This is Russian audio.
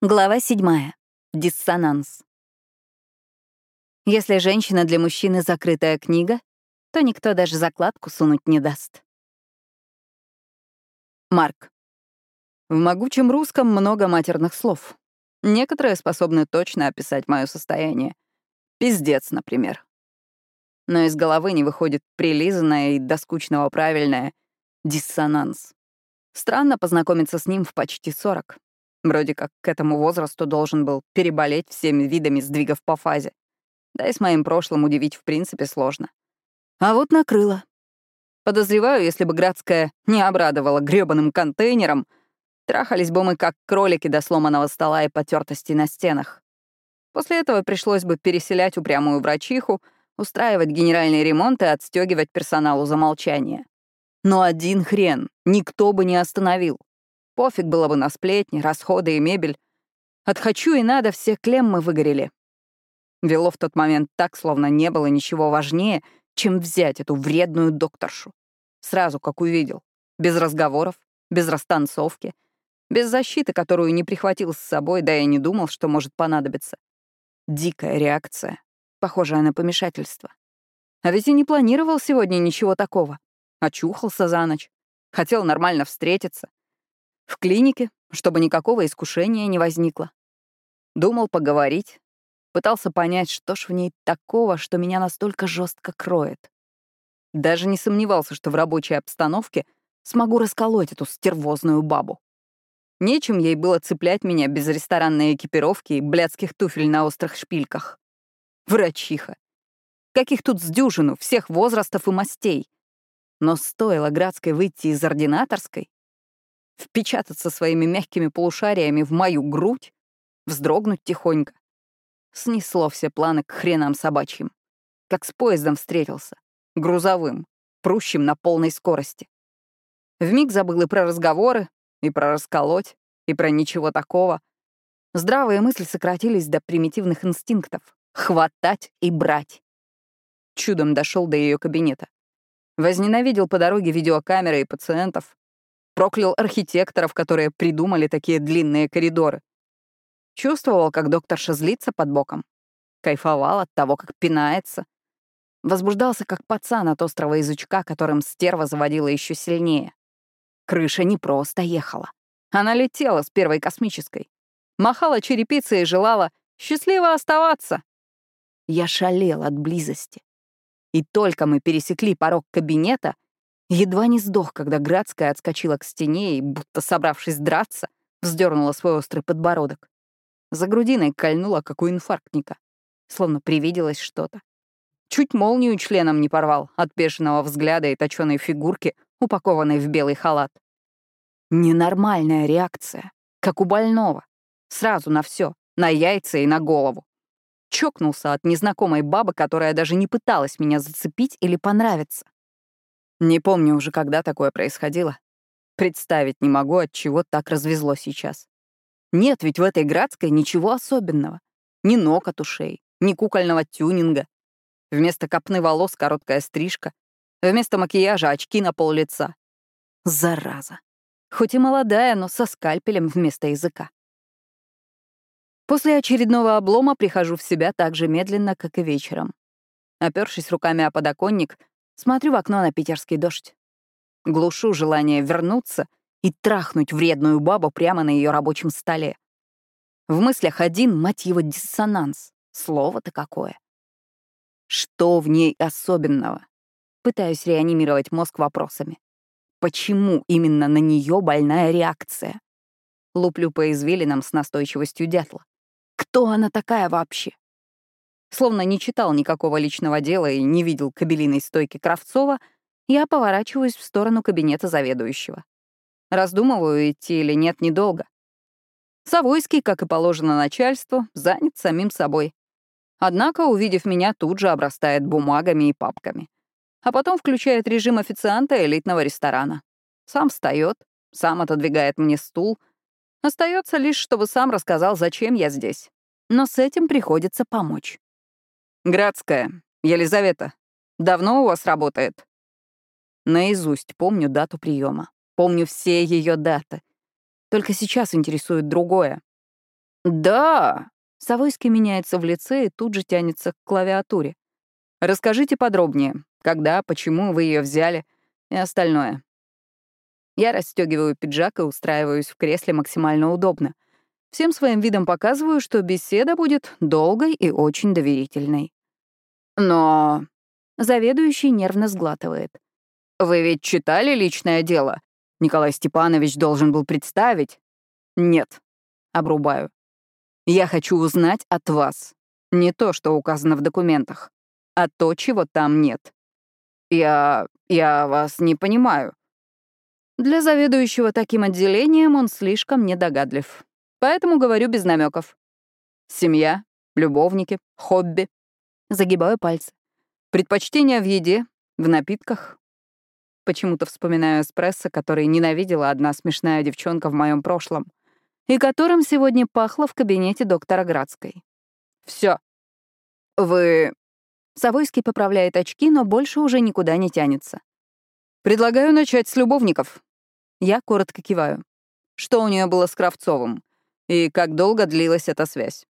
Глава 7. Диссонанс. Если женщина для мужчины закрытая книга, то никто даже закладку сунуть не даст. Марк. В могучем русском много матерных слов. Некоторые способны точно описать мое состояние. Пиздец, например. Но из головы не выходит прилизанное и до скучного правильное диссонанс. Странно познакомиться с ним в почти 40. Вроде как к этому возрасту должен был переболеть всеми видами сдвигов по фазе. Да и с моим прошлым удивить в принципе сложно. А вот накрыло. Подозреваю, если бы Градская не обрадовала грёбаным контейнером, трахались бы мы как кролики до сломанного стола и потертостей на стенах. После этого пришлось бы переселять упрямую врачиху, устраивать генеральный ремонт и отстегивать персоналу за молчание. Но один хрен никто бы не остановил. Пофиг было бы на сплетни, расходы и мебель. От «хочу» и «надо» все клеммы выгорели. Вело в тот момент так, словно не было ничего важнее, чем взять эту вредную докторшу. Сразу, как увидел. Без разговоров, без растанцовки, без защиты, которую не прихватил с собой, да и не думал, что может понадобиться. Дикая реакция, похожая на помешательство. А ведь и не планировал сегодня ничего такого. Очухался за ночь. Хотел нормально встретиться. В клинике, чтобы никакого искушения не возникло. Думал поговорить. Пытался понять, что ж в ней такого, что меня настолько жестко кроет. Даже не сомневался, что в рабочей обстановке смогу расколоть эту стервозную бабу. Нечем ей было цеплять меня без ресторанной экипировки и блядских туфель на острых шпильках. Врачиха. Каких тут с дюжину, всех возрастов и мастей. Но стоило Градской выйти из ординаторской, впечататься своими мягкими полушариями в мою грудь, вздрогнуть тихонько. Снесло все планы к хренам собачьим. Как с поездом встретился. Грузовым, прущим на полной скорости. Вмиг забыл и про разговоры, и про расколоть, и про ничего такого. Здравые мысли сократились до примитивных инстинктов — хватать и брать. Чудом дошел до ее кабинета. Возненавидел по дороге видеокамеры и пациентов, Проклял архитекторов, которые придумали такие длинные коридоры. Чувствовал, как докторша злится под боком. Кайфовал от того, как пинается. Возбуждался, как пацан от острого язычка, которым стерва заводила еще сильнее. Крыша не просто ехала. Она летела с первой космической. Махала черепицей и желала «счастливо оставаться». Я шалел от близости. И только мы пересекли порог кабинета — Едва не сдох, когда Градская отскочила к стене и, будто собравшись драться, вздернула свой острый подбородок. За грудиной кольнула, как у инфарктника. Словно привиделось что-то. Чуть молнию членом не порвал от бешеного взгляда и точёной фигурки, упакованной в белый халат. Ненормальная реакция, как у больного. Сразу на все, на яйца и на голову. Чокнулся от незнакомой бабы, которая даже не пыталась меня зацепить или понравиться. Не помню уже, когда такое происходило. Представить не могу, от чего так развезло сейчас. Нет ведь в этой Градской ничего особенного. Ни ног от ушей, ни кукольного тюнинга. Вместо копны волос короткая стрижка. Вместо макияжа очки на пол лица. Зараза. Хоть и молодая, но со скальпелем вместо языка. После очередного облома прихожу в себя так же медленно, как и вечером. Опершись руками о подоконник, Смотрю в окно на питерский дождь. Глушу желание вернуться и трахнуть вредную бабу прямо на ее рабочем столе. В мыслях один, мать его, диссонанс. Слово-то какое. Что в ней особенного? Пытаюсь реанимировать мозг вопросами. Почему именно на нее больная реакция? Луплю по извилинам с настойчивостью дятла. Кто она такая вообще? Словно не читал никакого личного дела и не видел кабелиной стойки Кравцова, я поворачиваюсь в сторону кабинета заведующего. Раздумываю, идти или нет недолго. Савойский, как и положено начальству, занят самим собой. Однако, увидев меня, тут же обрастает бумагами и папками. А потом включает режим официанта элитного ресторана. Сам встает, сам отодвигает мне стул. Остается лишь, чтобы сам рассказал, зачем я здесь. Но с этим приходится помочь. «Градская. Елизавета. Давно у вас работает?» Наизусть помню дату приема. Помню все ее даты. Только сейчас интересует другое. «Да!» — Савойский меняется в лице и тут же тянется к клавиатуре. «Расскажите подробнее, когда, почему вы ее взяли и остальное». Я расстегиваю пиджак и устраиваюсь в кресле максимально удобно. Всем своим видом показываю, что беседа будет долгой и очень доверительной. Но заведующий нервно сглатывает. «Вы ведь читали личное дело? Николай Степанович должен был представить». «Нет», — обрубаю. «Я хочу узнать от вас. Не то, что указано в документах, а то, чего там нет». «Я... я вас не понимаю», для заведующего таким отделением он слишком недогадлив. Поэтому говорю без намеков. Семья, любовники, хобби. Загибаю пальцы. Предпочтения в еде, в напитках. Почему-то вспоминаю эспрессо, который ненавидела одна смешная девчонка в моем прошлом, и которым сегодня пахло в кабинете доктора Градской. Все. Вы... Савойский поправляет очки, но больше уже никуда не тянется. Предлагаю начать с любовников. Я коротко киваю. Что у нее было с Кравцовым? И как долго длилась эта связь?